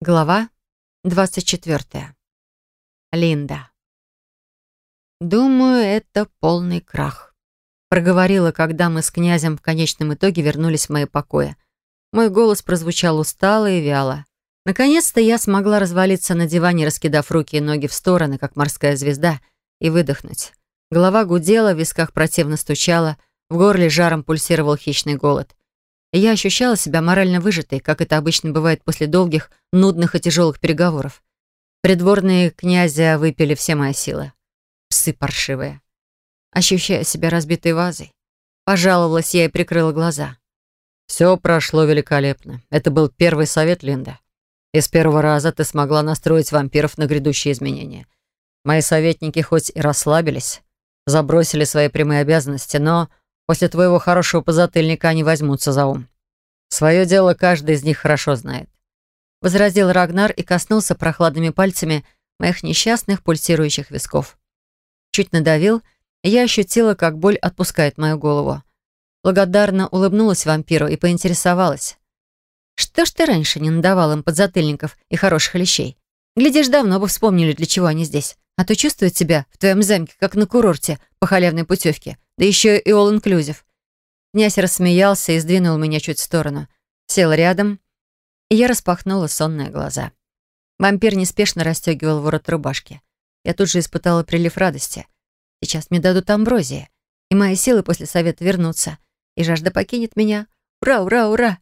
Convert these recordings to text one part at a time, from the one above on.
Глава 24. Линда. «Думаю, это полный крах», — проговорила, когда мы с князем в конечном итоге вернулись в мои покои. Мой голос прозвучал устало и вяло. Наконец-то я смогла развалиться на диване, раскидав руки и ноги в стороны, как морская звезда, и выдохнуть. Голова гудела, в висках противно стучала, в горле жаром пульсировал хищный голод. Я ощущала себя морально выжатой, как это обычно бывает после долгих, нудных и тяжелых переговоров. Придворные князя выпили все мои силы. Псы паршивые. Ощущая себя разбитой вазой, пожаловалась я и прикрыла глаза. Все прошло великолепно. Это был первый совет, Линда. И с первого раза ты смогла настроить вампиров на грядущие изменения. Мои советники хоть и расслабились, забросили свои прямые обязанности, но После твоего хорошего позатыльника они возьмутся за ум. Свое дело каждый из них хорошо знает. Возразил Рагнар и коснулся прохладными пальцами моих несчастных пульсирующих висков. Чуть надавил, и я ощутила, как боль отпускает мою голову. Благодарно улыбнулась вампиру и поинтересовалась. «Что ж ты раньше не надавал им подзатыльников и хороших лещей? Глядишь, давно бы вспомнили, для чего они здесь. А то чувствуют себя в твоем замке, как на курорте, по халявной путевке да еще и all-inclusive. Князь рассмеялся и сдвинул меня чуть в сторону. Сел рядом, и я распахнула сонные глаза. Вампир неспешно расстегивал ворот рубашки. Я тут же испытала прилив радости. Сейчас мне дадут амброзии, и мои силы после совета вернутся, и жажда покинет меня. Ура, ура, ура!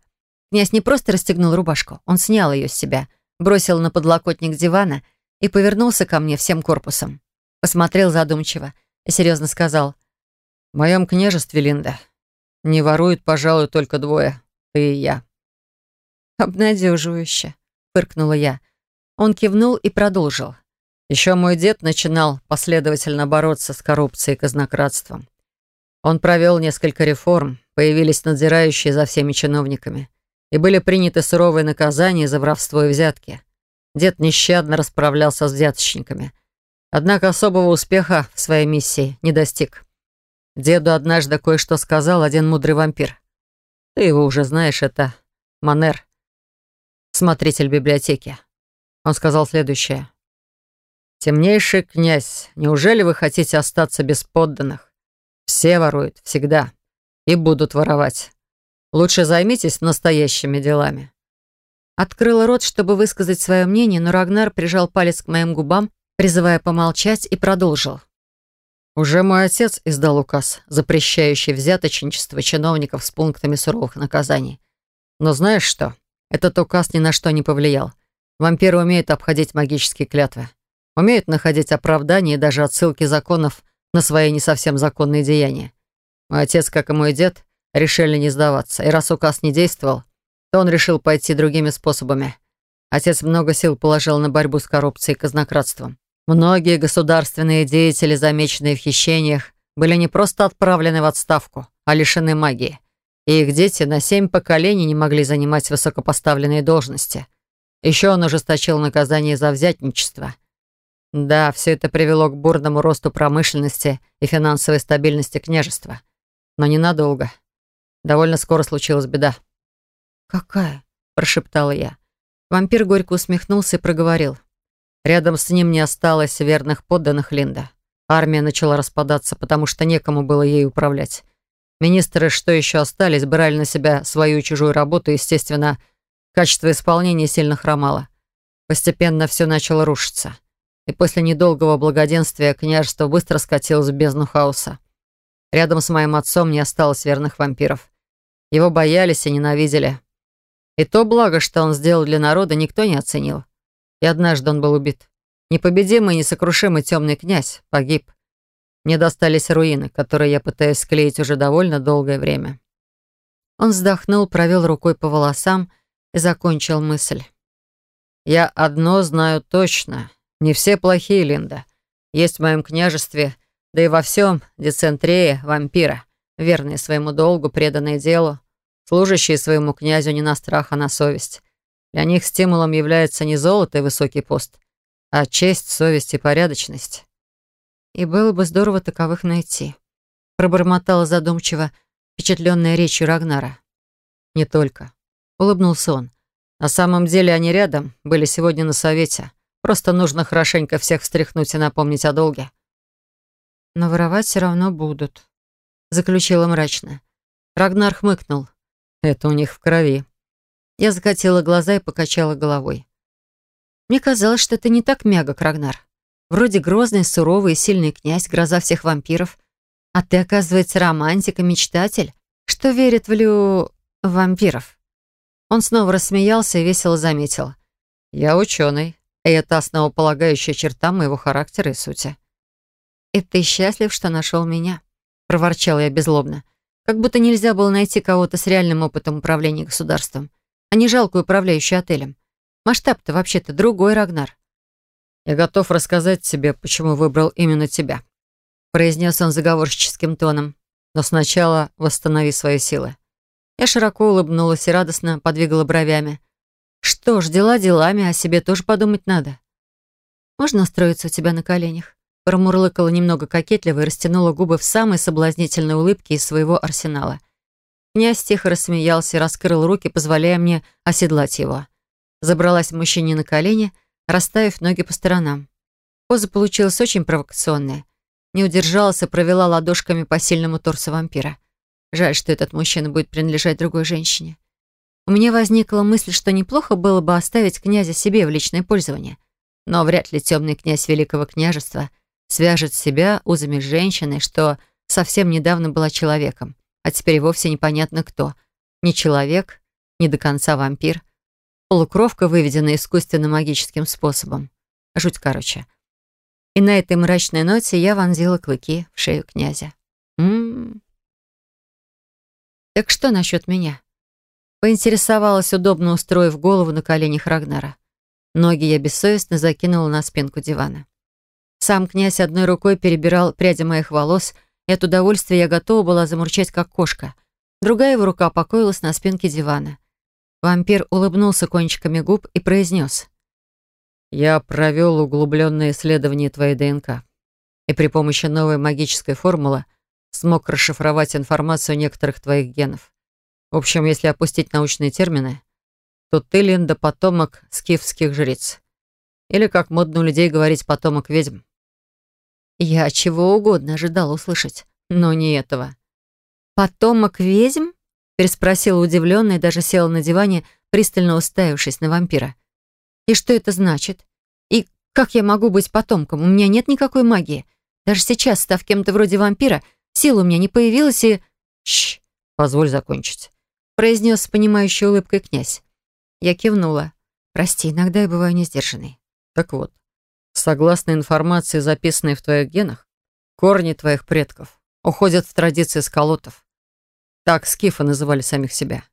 Князь не просто расстегнул рубашку, он снял ее с себя, бросил на подлокотник дивана и повернулся ко мне всем корпусом. Посмотрел задумчиво и серьезно сказал — в моем княжестве, Линда, не воруют, пожалуй, только двое. Ты и я. Обнадеживающе, фыркнула я. Он кивнул и продолжил. Еще мой дед начинал последовательно бороться с коррупцией и казнократством. Он провел несколько реформ, появились надзирающие за всеми чиновниками, и были приняты суровые наказания за воровство и взятки. Дед нещадно расправлялся с взяточниками. Однако особого успеха в своей миссии не достиг. Деду однажды кое-что сказал один мудрый вампир. Ты его уже знаешь, это Манер, смотритель библиотеки. Он сказал следующее. «Темнейший князь, неужели вы хотите остаться без подданных? Все воруют, всегда, и будут воровать. Лучше займитесь настоящими делами». Открыла рот, чтобы высказать свое мнение, но Рагнар прижал палец к моим губам, призывая помолчать, и продолжил. Уже мой отец издал указ, запрещающий взяточничество чиновников с пунктами суровых наказаний. Но знаешь что? Этот указ ни на что не повлиял. Вампиры умеют обходить магические клятвы. Умеют находить оправдания и даже отсылки законов на свои не совсем законные деяния. Мой отец, как и мой дед, решили не сдаваться. И раз указ не действовал, то он решил пойти другими способами. Отец много сил положил на борьбу с коррупцией и казнократством. Многие государственные деятели, замеченные в хищениях, были не просто отправлены в отставку, а лишены магии. И их дети на семь поколений не могли занимать высокопоставленные должности. Еще он ужесточил наказание за взятничество. Да, все это привело к бурному росту промышленности и финансовой стабильности княжества. Но ненадолго. Довольно скоро случилась беда. «Какая?» – прошептала я. Вампир горько усмехнулся и проговорил. Рядом с ним не осталось верных подданных Линда. Армия начала распадаться, потому что некому было ей управлять. Министры, что еще остались, брали на себя свою чужую работу, и, естественно, качество исполнения сильно хромало. Постепенно все начало рушиться. И после недолгого благоденствия княжество быстро скатилось в бездну хаоса. Рядом с моим отцом не осталось верных вампиров. Его боялись и ненавидели. И то благо, что он сделал для народа, никто не оценил. И однажды он был убит. Непобедимый и несокрушимый темный князь погиб. Мне достались руины, которые я пытаюсь склеить уже довольно долгое время. Он вздохнул, провел рукой по волосам и закончил мысль. «Я одно знаю точно. Не все плохие, Линда. Есть в моем княжестве, да и во всем децентрее вампира, верные своему долгу, преданные делу, служащие своему князю не на страх, а на совесть. Для них стимулом является не золото и высокий пост, а честь, совесть и порядочность. И было бы здорово таковых найти. Пробормотала задумчиво, впечатленная речью Рагнара. Не только. Улыбнулся он. На самом деле они рядом, были сегодня на совете. Просто нужно хорошенько всех встряхнуть и напомнить о долге. Но воровать все равно будут, заключила мрачно. Рагнар хмыкнул. Это у них в крови. Я закатила глаза и покачала головой. Мне казалось, что это не так мягок, Рагнар. Вроде грозный, суровый и сильный князь, гроза всех вампиров. А ты, оказывается, романтик и мечтатель, что верит в лю... вампиров. Он снова рассмеялся и весело заметил. «Я ученый, и это основополагающая черта моего характера и сути». «И ты счастлив, что нашел меня?» — проворчал я беззлобно. Как будто нельзя было найти кого-то с реальным опытом управления государством, а не жалкую управляющую отелем. Масштаб-то вообще-то другой, Рагнар. «Я готов рассказать тебе, почему выбрал именно тебя», произнес он заговорщическим тоном. «Но сначала восстанови свои силы». Я широко улыбнулась и радостно подвигала бровями. «Что ж, дела делами, о себе тоже подумать надо». «Можно устроиться у тебя на коленях?» Промурлыкала немного кокетливо и растянула губы в самой соблазнительной улыбке из своего арсенала. Князь тихо рассмеялся раскрыл руки, позволяя мне оседлать его. Забралась мужчине на колени — расставив ноги по сторонам. Поза получилась очень провокационная. Не удержалась и провела ладошками по сильному торсу вампира. Жаль, что этот мужчина будет принадлежать другой женщине. У меня возникла мысль, что неплохо было бы оставить князя себе в личное пользование. Но вряд ли темный князь Великого княжества свяжет себя узами с женщиной, что совсем недавно была человеком, а теперь вовсе непонятно кто. Не человек, не до конца вампир. Полукровка, выведенная искусственно-магическим способом. Жуть короче. И на этой мрачной ноте я вонзила клыки в шею князя. М-м. Так что насчет меня? Поинтересовалась, удобно устроив голову на коленях Рагнара. Ноги я бессовестно закинула на спинку дивана. Сам князь одной рукой перебирал пряди моих волос, и от удовольствия я готова была замурчать, как кошка. Другая его рука покоилась на спинке дивана. Вампир улыбнулся кончиками губ и произнес. «Я провел углубленное исследование твоей ДНК и при помощи новой магической формулы смог расшифровать информацию некоторых твоих генов. В общем, если опустить научные термины, то ты, Линда, потомок скифских жриц. Или, как модно у людей говорить, потомок ведьм. Я чего угодно ожидала услышать, но не этого. «Потомок ведьм?» переспросила удивленно даже села на диване, пристально уставившись на вампира. «И что это значит? И как я могу быть потомком? У меня нет никакой магии. Даже сейчас, став кем-то вроде вампира, сил у меня не появилась и...» «Щ, позволь закончить», — произнес с понимающей улыбкой князь. Я кивнула. «Прости, иногда я бываю несдержанной». «Так вот, согласно информации, записанной в твоих генах, корни твоих предков уходят в традиции сколотов. Так скифы называли самих себя.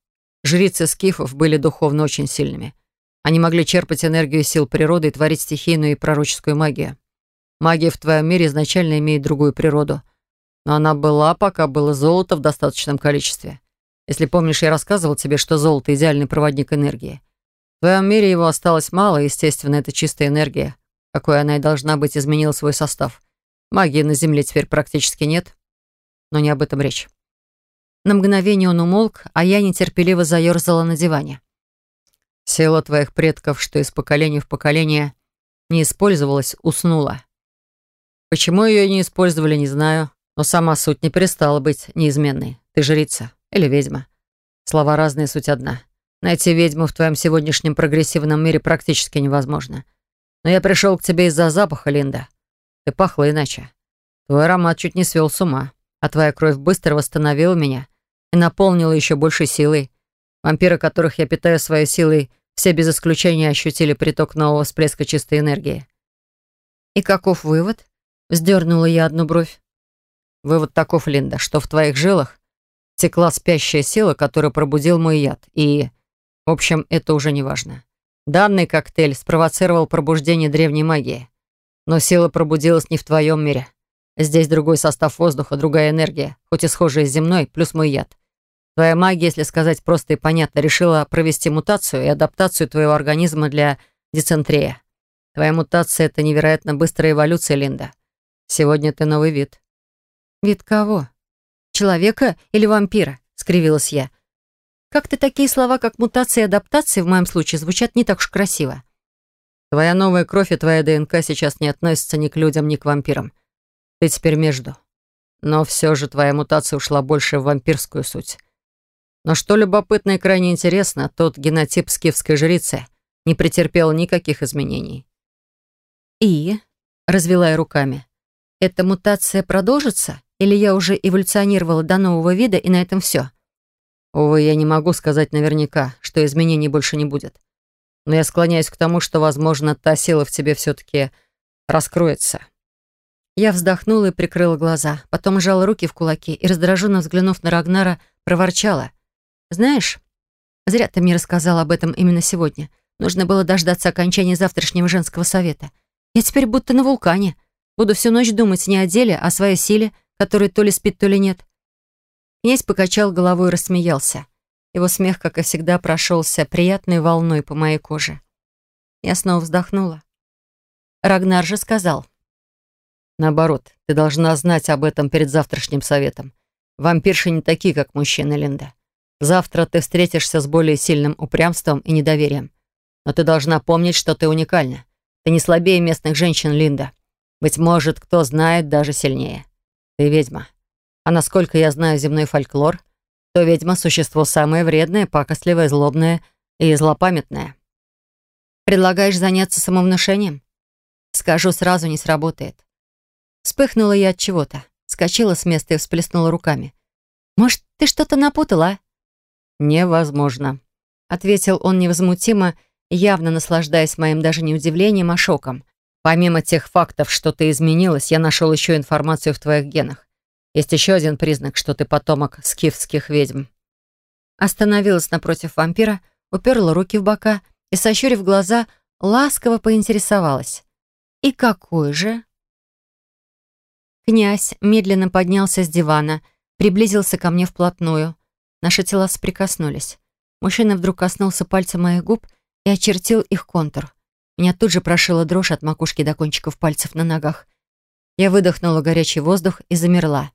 Жрицы скифов были духовно очень сильными. Они могли черпать энергию сил природы и творить стихийную и пророческую магию. Магия в твоем мире изначально имеет другую природу. Но она была, пока было золото в достаточном количестве. Если помнишь, я рассказывал тебе, что золото — идеальный проводник энергии. В твоем мире его осталось мало, естественно, это чистая энергия. Какой она и должна быть, изменила свой состав. Магии на Земле теперь практически нет. Но не об этом речь. На мгновение он умолк, а я нетерпеливо заерзала на диване. «Сила твоих предков, что из поколения в поколение не использовалась, уснула. Почему ее не использовали, не знаю, но сама суть не перестала быть неизменной. Ты жрица или ведьма. Слова разные, суть одна. Найти ведьму в твоем сегодняшнем прогрессивном мире практически невозможно. Но я пришел к тебе из-за запаха, Линда. Ты пахла иначе. Твой аромат чуть не свел с ума, а твоя кровь быстро восстановила меня и наполнила еще большей силой. Вампиры, которых я питаю своей силой, все без исключения ощутили приток нового всплеска чистой энергии. «И каков вывод?» — вздернула я одну бровь. «Вывод таков, Линда, что в твоих жилах текла спящая сила, которая пробудил мой яд, и... В общем, это уже не важно. Данный коктейль спровоцировал пробуждение древней магии. Но сила пробудилась не в твоем мире. Здесь другой состав воздуха, другая энергия, хоть и схожая с земной, плюс мой яд. Твоя магия, если сказать просто и понятно, решила провести мутацию и адаптацию твоего организма для децентрия. Твоя мутация — это невероятно быстрая эволюция, Линда. Сегодня ты новый вид». «Вид кого? Человека или вампира?» — скривилась я. Как-то такие слова, как мутация и адаптация в моем случае звучат не так уж красиво. Твоя новая кровь и твоя ДНК сейчас не относятся ни к людям, ни к вампирам. Ты теперь между. Но все же твоя мутация ушла больше в вампирскую суть. Но что любопытно и крайне интересно, тот генотип скифской жрицы не претерпел никаких изменений. «И?» — развела я руками. «Эта мутация продолжится? Или я уже эволюционировала до нового вида, и на этом все?» Увы, я не могу сказать наверняка, что изменений больше не будет. Но я склоняюсь к тому, что, возможно, та сила в тебе все-таки раскроется. Я вздохнула и прикрыла глаза, потом сжала руки в кулаки и, раздраженно взглянув на Рагнара, проворчала. «Знаешь, зря ты мне рассказал об этом именно сегодня. Нужно было дождаться окончания завтрашнего женского совета. Я теперь будто на вулкане. Буду всю ночь думать не о деле, а о своей силе, которая то ли спит, то ли нет. Князь покачал головой и рассмеялся. Его смех, как и всегда, прошелся приятной волной по моей коже. Я снова вздохнула. Рагнар же сказал. «Наоборот, ты должна знать об этом перед завтрашним советом. Вампирши не такие, как мужчины, Линда. Завтра ты встретишься с более сильным упрямством и недоверием. Но ты должна помнить, что ты уникальна. Ты не слабее местных женщин, Линда. Быть может, кто знает, даже сильнее. Ты ведьма. А насколько я знаю земной фольклор, то ведьма — существо самое вредное, пакостливое, злобное и злопамятное. Предлагаешь заняться самовнушением? Скажу, сразу не сработает. Вспыхнула я от чего-то, скочила с места и всплеснула руками. «Может, ты что-то напутала?» а?» «Невозможно», — ответил он невозмутимо, явно наслаждаясь моим даже не удивлением, а шоком. «Помимо тех фактов, что ты изменилась, я нашел еще информацию в твоих генах. Есть еще один признак, что ты потомок скифских ведьм». Остановилась напротив вампира, уперла руки в бока и, сощурив глаза, ласково поинтересовалась. «И какой же?» Князь медленно поднялся с дивана, приблизился ко мне вплотную. Наши тела соприкоснулись. Мужчина вдруг коснулся пальца моих губ и очертил их контур. Меня тут же прошила дрожь от макушки до кончиков пальцев на ногах. Я выдохнула горячий воздух и замерла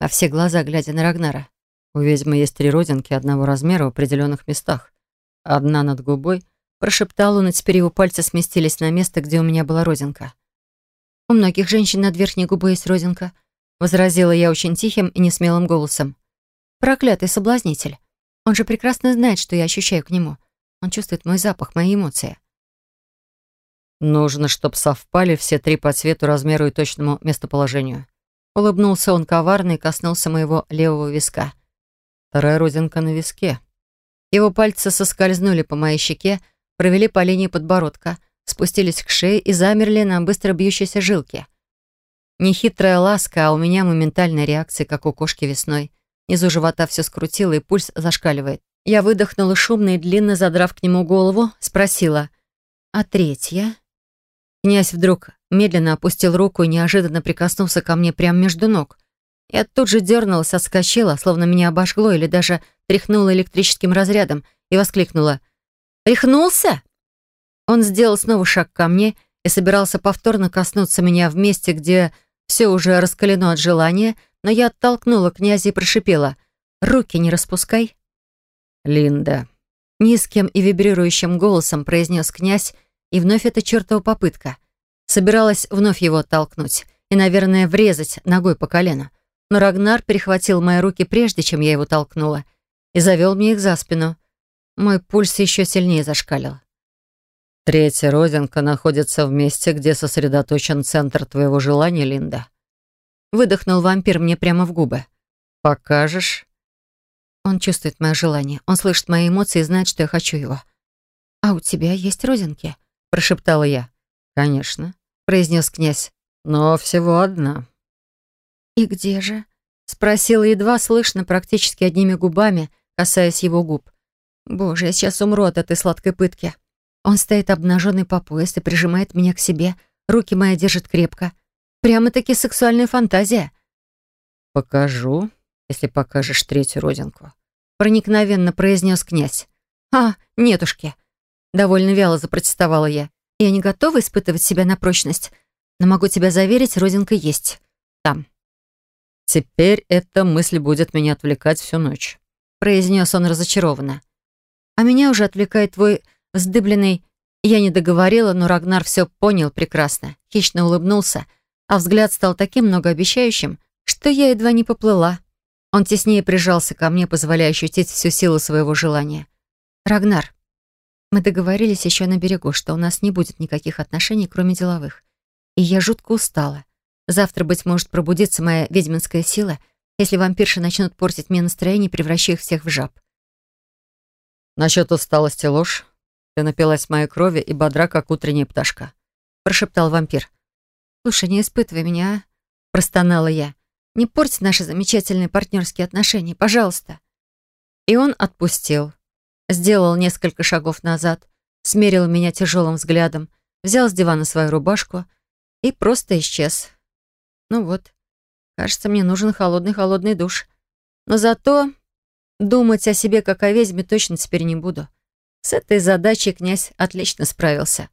во все глаза глядя на Рагнара. У ведьмы есть три родинки одного размера в определенных местах. Одна над губой. Прошептал он, и теперь его пальцы сместились на место, где у меня была родинка. «У многих женщин над верхней губой есть родинка», возразила я очень тихим и несмелым голосом. «Проклятый соблазнитель. Он же прекрасно знает, что я ощущаю к нему. Он чувствует мой запах, мои эмоции». «Нужно, чтобы совпали все три по цвету, размеру и точному местоположению. Улыбнулся он коварно и коснулся моего левого виска. Вторая родинка на виске. Его пальцы соскользнули по моей щеке, провели по линии подбородка, спустились к шее и замерли на быстро бьющейся жилке. Нехитрая ласка, а у меня моментальная реакция, как у кошки весной. Низу живота все скрутило, и пульс зашкаливает. Я выдохнула шумно и длинно, задрав к нему голову, спросила, «А третья?» Князь вдруг медленно опустил руку и неожиданно прикоснулся ко мне прямо между ног. Я тут же дернулась, отскочила, словно меня обожгло или даже тряхнула электрическим разрядом и воскликнула. «Рехнулся?» Он сделал снова шаг ко мне и собирался повторно коснуться меня в месте, где все уже раскалено от желания, но я оттолкнула князя и прошипела. «Руки не распускай». «Линда», — низким и вибрирующим голосом произнес князь, и вновь эта чертова попытка. Собиралась вновь его оттолкнуть и, наверное, врезать ногой по колено. Но Рагнар перехватил мои руки прежде, чем я его толкнула, и завел мне их за спину. Мой пульс еще сильнее зашкалил. «Третья родинка находится в месте, где сосредоточен центр твоего желания, Линда». Выдохнул вампир мне прямо в губы. «Покажешь?» Он чувствует мое желание. Он слышит мои эмоции и знает, что я хочу его. «А у тебя есть родинки?» — прошептала я. «Конечно», — произнес князь. «Но всего одна». «И где же?» — спросила едва слышно, практически одними губами, касаясь его губ. «Боже, я сейчас умру от этой сладкой пытки». Он стоит обнаженный по пояс и прижимает меня к себе. Руки мои держит крепко. Прямо-таки сексуальная фантазия. «Покажу, если покажешь третью родинку», — проникновенно произнес князь. «А, нетушки!» Довольно вяло запротестовала я. Я не готова испытывать себя на прочность, но могу тебя заверить, родинка есть. Там. Теперь эта мысль будет меня отвлекать всю ночь. произнес он разочарованно. «А меня уже отвлекает твой вздыбленный...» Я не договорила, но Рагнар все понял прекрасно, хищно улыбнулся, а взгляд стал таким многообещающим, что я едва не поплыла. Он теснее прижался ко мне, позволяя ощутить всю силу своего желания. «Рагнар, мы договорились еще на берегу, что у нас не будет никаких отношений, кроме деловых. И я жутко устала. Завтра, быть может, пробудится моя ведьминская сила, если вампирши начнут портить мне настроение, превращая их всех в жаб. «Насчет усталости ложь. Ты напилась моей крови и бодра, как утренняя пташка», — прошептал вампир. «Слушай, не испытывай меня, а?» — простонала я. «Не порть наши замечательные партнерские отношения, пожалуйста». И он отпустил. Сделал несколько шагов назад, смерил меня тяжелым взглядом, взял с дивана свою рубашку и просто исчез. Ну вот, кажется, мне нужен холодный-холодный душ. Но зато думать о себе как о ведьме точно теперь не буду. С этой задачей князь отлично справился.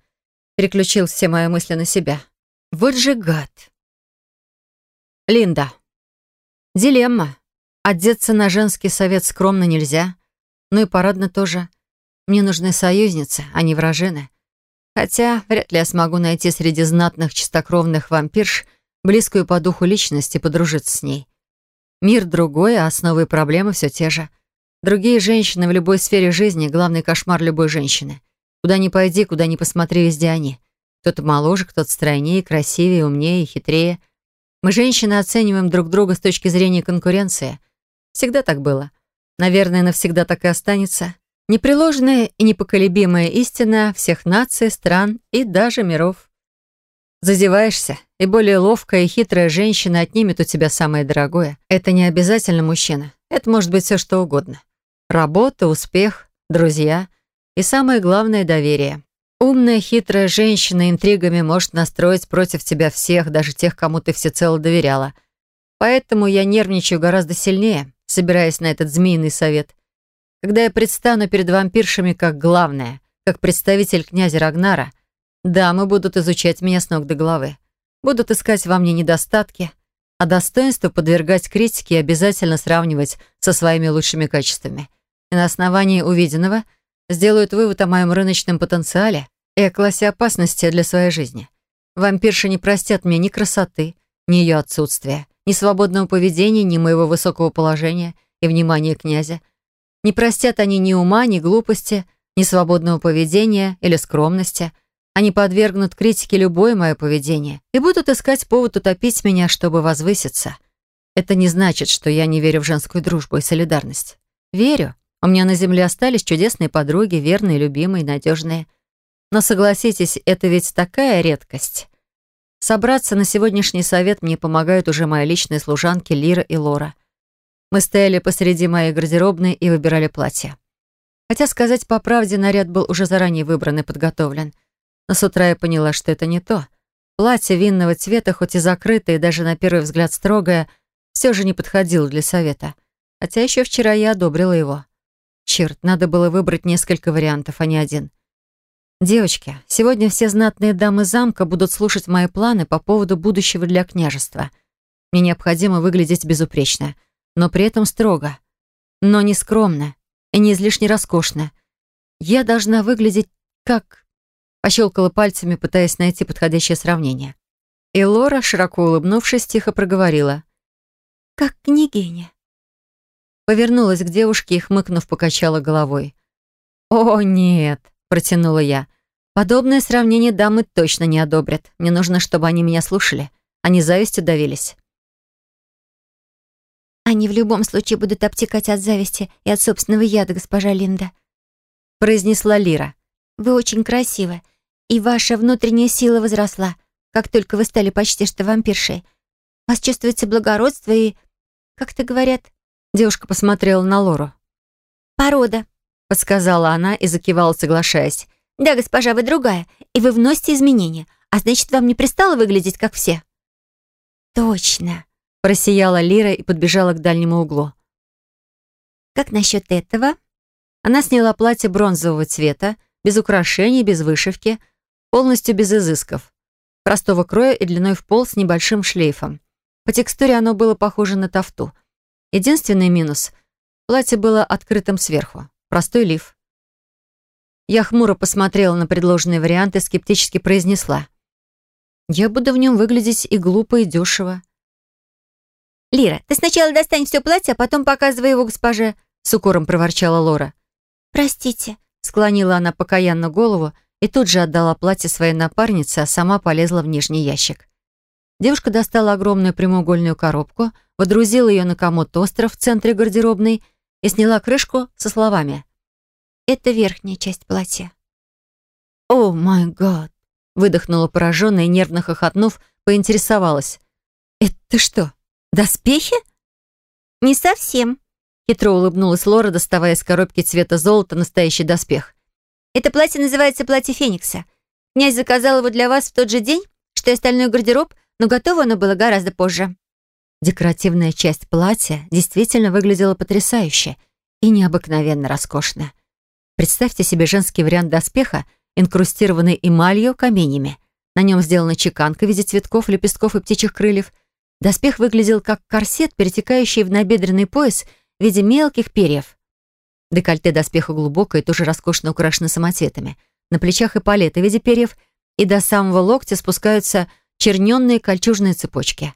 Переключил все мои мысли на себя. Вот же гад. Линда. Дилемма. Одеться на женский совет скромно нельзя. Ну и парадно тоже. Мне нужны союзницы, а не вражины. Хотя вряд ли я смогу найти среди знатных чистокровных вампирш близкую по духу личность и подружиться с ней. Мир другой, а основы и проблемы все те же. Другие женщины в любой сфере жизни — главный кошмар любой женщины. Куда ни пойди, куда ни посмотри, везде они. Кто-то моложе, кто-то стройнее, красивее, умнее хитрее. Мы, женщины, оцениваем друг друга с точки зрения конкуренции. Всегда так было. Наверное, навсегда так и останется. Непреложная и непоколебимая истина всех наций, стран и даже миров. Зазеваешься, и более ловкая и хитрая женщина отнимет у тебя самое дорогое. Это не обязательно мужчина. Это может быть все что угодно. Работа, успех, друзья и самое главное — доверие. Умная, хитрая женщина интригами может настроить против тебя всех, даже тех, кому ты всецело доверяла. Поэтому я нервничаю гораздо сильнее, собираясь на этот змеиный совет. Когда я предстану перед вампиршами как главное, как представитель князя Рагнара, дамы будут изучать меня с ног до головы. Будут искать во мне недостатки, а достоинство подвергать критике и обязательно сравнивать со своими лучшими качествами. И на основании увиденного сделают вывод о моем рыночном потенциале и о классе опасности для своей жизни. Вампирши не простят мне ни красоты, ни ее отсутствия, ни свободного поведения, ни моего высокого положения и внимания князя. Не простят они ни ума, ни глупости, ни свободного поведения или скромности — они подвергнут критике любое мое поведение и будут искать повод утопить меня, чтобы возвыситься. Это не значит, что я не верю в женскую дружбу и солидарность. Верю. У меня на земле остались чудесные подруги, верные, любимые, надежные. Но согласитесь, это ведь такая редкость. Собраться на сегодняшний совет мне помогают уже мои личные служанки Лира и Лора. Мы стояли посреди моей гардеробной и выбирали платье. Хотя сказать по правде, наряд был уже заранее выбран и подготовлен — но с утра я поняла, что это не то. Платье винного цвета, хоть и закрытое, и даже на первый взгляд строгое, все же не подходило для совета. Хотя еще вчера я одобрила его. Черт, надо было выбрать несколько вариантов, а не один. Девочки, сегодня все знатные дамы замка будут слушать мои планы по поводу будущего для княжества. Мне необходимо выглядеть безупречно, но при этом строго. Но не скромно и не излишне роскошно. Я должна выглядеть как Пощелкала пальцами, пытаясь найти подходящее сравнение. И Лора, широко улыбнувшись, тихо проговорила. «Как княгиня». Повернулась к девушке и, хмыкнув, покачала головой. «О, нет», — протянула я. «Подобное сравнение дамы точно не одобрят. Мне нужно, чтобы они меня слушали. Они завистью давились». «Они в любом случае будут обтекать от зависти и от собственного яда, госпожа Линда», — произнесла Лира. «Вы очень красивы и ваша внутренняя сила возросла, как только вы стали почти что вампиршей. У вас чувствуется благородство и... Как-то говорят...» Девушка посмотрела на Лору. «Порода», — подсказала она и закивала, соглашаясь. «Да, госпожа, вы другая, и вы вносите изменения, а значит, вам не пристало выглядеть, как все». «Точно», — просияла Лира и подбежала к дальнему углу. «Как насчет этого?» Она сняла платье бронзового цвета, без украшений, без вышивки, полностью без изысков. Простого кроя и длиной в пол с небольшим шлейфом. По текстуре оно было похоже на тафту. Единственный минус Платье было открытым сверху. Простой лиф. Я хмуро посмотрела на предложенный вариант и скептически произнесла. «Я буду в нем выглядеть и глупо, и дешево». «Лира, ты сначала достань все платье, а потом показывай его госпоже», с укором проворчала Лора. «Простите», — склонила она покаянно голову и тут же отдала платье своей напарнице, а сама полезла в нижний ящик. Девушка достала огромную прямоугольную коробку, водрузила ее на комод-остров в центре гардеробной и сняла крышку со словами «Это верхняя часть платья». «О, май гад!» — выдохнула пораженная нервно хохотнув, поинтересовалась. «Это что, доспехи?» «Не совсем», Хитро улыбнулась Лора, доставая из коробки цвета золота настоящий доспех. «Это платье называется платье Феникса. Князь заказал его для вас в тот же день, что и остальной гардероб, но готово оно было гораздо позже». Декоративная часть платья действительно выглядела потрясающе и необыкновенно роскошно. Представьте себе женский вариант доспеха, инкрустированный эмалью каменями. На нем сделана чеканка в виде цветков, лепестков и птичьих крыльев. Доспех выглядел как корсет, перетекающий в набедренный пояс — в виде мелких перьев. Декольте доспеха глубокое, тоже роскошно украшено самоцветами. На плечах и палеты в виде перьев, и до самого локтя спускаются черненные кольчужные цепочки.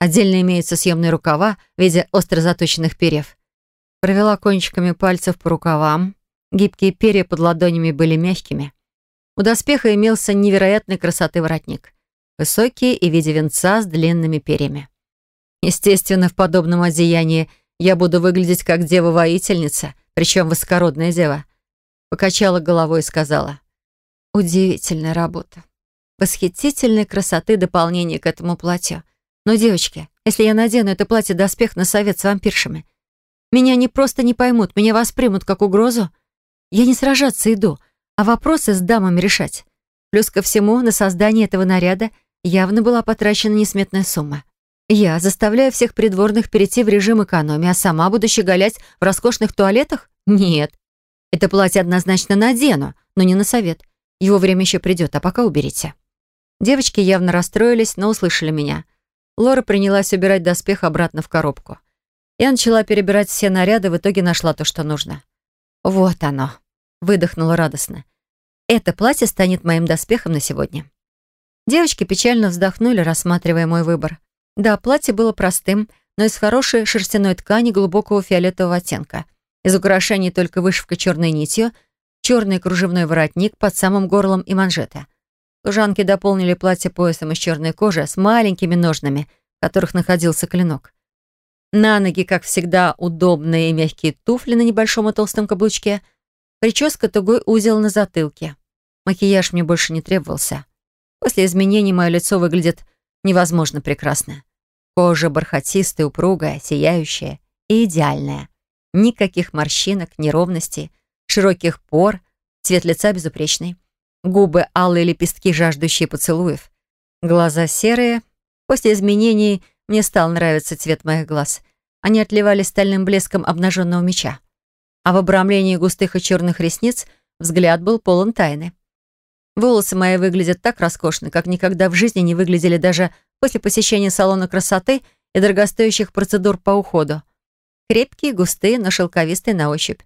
Отдельно имеются съемные рукава в виде остро заточенных перьев. Провела кончиками пальцев по рукавам. Гибкие перья под ладонями были мягкими. У доспеха имелся невероятной красоты воротник. Высокий и в виде венца с длинными перьями. Естественно, в подобном одеянии я буду выглядеть как дева-воительница, причем высокородная дева. Покачала головой и сказала. Удивительная работа. Восхитительной красоты дополнение к этому платью. Но, девочки, если я надену это платье-доспех на совет с вампиршами, меня не просто не поймут, меня воспримут как угрозу. Я не сражаться иду, а вопросы с дамами решать. Плюс ко всему, на создание этого наряда явно была потрачена несметная сумма. Я заставляю всех придворных перейти в режим экономии, а сама буду щеголять в роскошных туалетах? Нет. Это платье однозначно надену, но не на совет. Его время еще придет, а пока уберите. Девочки явно расстроились, но услышали меня. Лора принялась убирать доспех обратно в коробку. Я начала перебирать все наряды, в итоге нашла то, что нужно. «Вот оно», — выдохнула радостно. «Это платье станет моим доспехом на сегодня». Девочки печально вздохнули, рассматривая мой выбор. Да, платье было простым, но из хорошей шерстяной ткани глубокого фиолетового оттенка. Из украшений только вышивка черной нитью, черный кружевной воротник под самым горлом и манжета. Служанки дополнили платье поясом из черной кожи с маленькими ножнами, в которых находился клинок. На ноги, как всегда, удобные и мягкие туфли на небольшом и толстом каблучке. Прическа тугой узел на затылке. Макияж мне больше не требовался. После изменений мое лицо выглядит невозможно прекрасная. Кожа бархатистая, упругая, сияющая и идеальная. Никаких морщинок, неровностей, широких пор, цвет лица безупречный. Губы алые лепестки, жаждущие поцелуев. Глаза серые. После изменений мне стал нравиться цвет моих глаз. Они отливали стальным блеском обнаженного меча. А в обрамлении густых и черных ресниц взгляд был полон тайны. Волосы мои выглядят так роскошно, как никогда в жизни не выглядели даже после посещения салона красоты и дорогостоящих процедур по уходу. Крепкие, густые, но шелковистые на ощупь.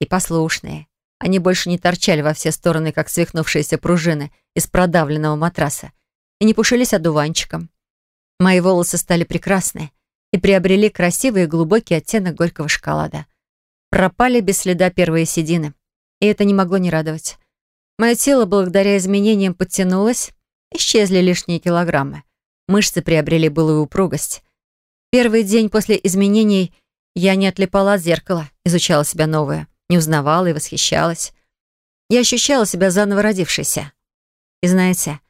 И послушные. Они больше не торчали во все стороны, как свихнувшиеся пружины из продавленного матраса, и не пушились одуванчиком. Мои волосы стали прекрасны и приобрели красивый и глубокий оттенок горького шоколада. Пропали без следа первые седины, и это не могло не радовать. Мое тело благодаря изменениям подтянулось, исчезли лишние килограммы. Мышцы приобрели былую упругость. Первый день после изменений я не отлипала от зеркала, изучала себя новое, не узнавала и восхищалась. Я ощущала себя заново родившейся. И знаете,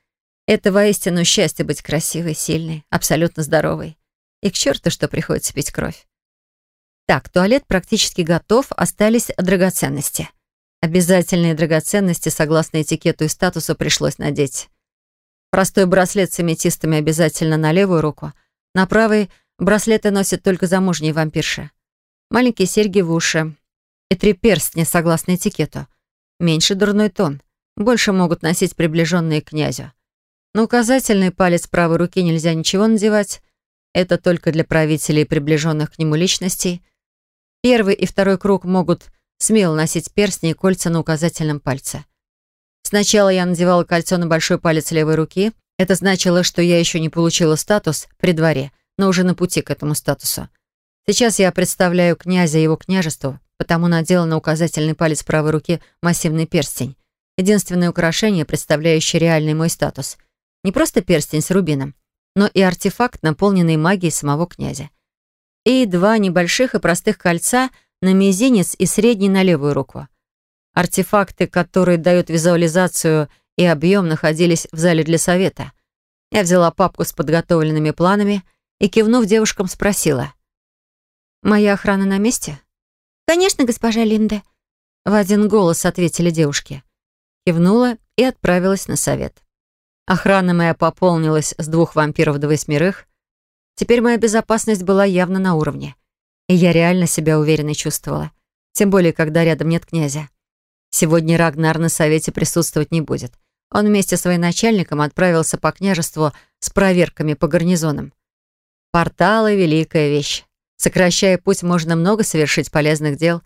это воистину счастье быть красивой, сильной, абсолютно здоровой. И к черту, что приходится пить кровь. Так, туалет практически готов, остались драгоценности — Обязательные драгоценности, согласно этикету и статусу, пришлось надеть. Простой браслет с аметистами обязательно на левую руку. На правой браслеты носят только замужние вампирши. Маленькие серьги в уши. И три перстня, согласно этикету. Меньше дурной тон. Больше могут носить приближенные к князю. На указательный палец правой руки нельзя ничего надевать. Это только для правителей и приближенных к нему личностей. Первый и второй круг могут смело носить перстни и кольца на указательном пальце. Сначала я надевала кольцо на большой палец левой руки. Это значило, что я еще не получила статус при дворе, но уже на пути к этому статусу. Сейчас я представляю князя и его княжеству, потому надела на указательный палец правой руки массивный перстень. Единственное украшение, представляющее реальный мой статус. Не просто перстень с рубином, но и артефакт, наполненный магией самого князя. И два небольших и простых кольца на мизинец и средний на левую руку. Артефакты, которые дают визуализацию и объем, находились в зале для совета. Я взяла папку с подготовленными планами и, кивнув девушкам, спросила. «Моя охрана на месте?» «Конечно, госпожа Линда», — в один голос ответили девушки. Кивнула и отправилась на совет. Охрана моя пополнилась с двух вампиров до восьмерых. Теперь моя безопасность была явно на уровне. И я реально себя уверенно чувствовала. Тем более, когда рядом нет князя. Сегодня Рагнар на совете присутствовать не будет. Он вместе с военачальником отправился по княжеству с проверками по гарнизонам. Порталы — великая вещь. Сокращая путь, можно много совершить полезных дел.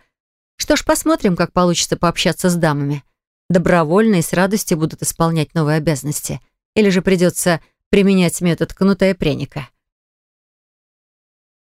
Что ж, посмотрим, как получится пообщаться с дамами. Добровольно и с радостью будут исполнять новые обязанности. Или же придется применять метод кнута и пряника.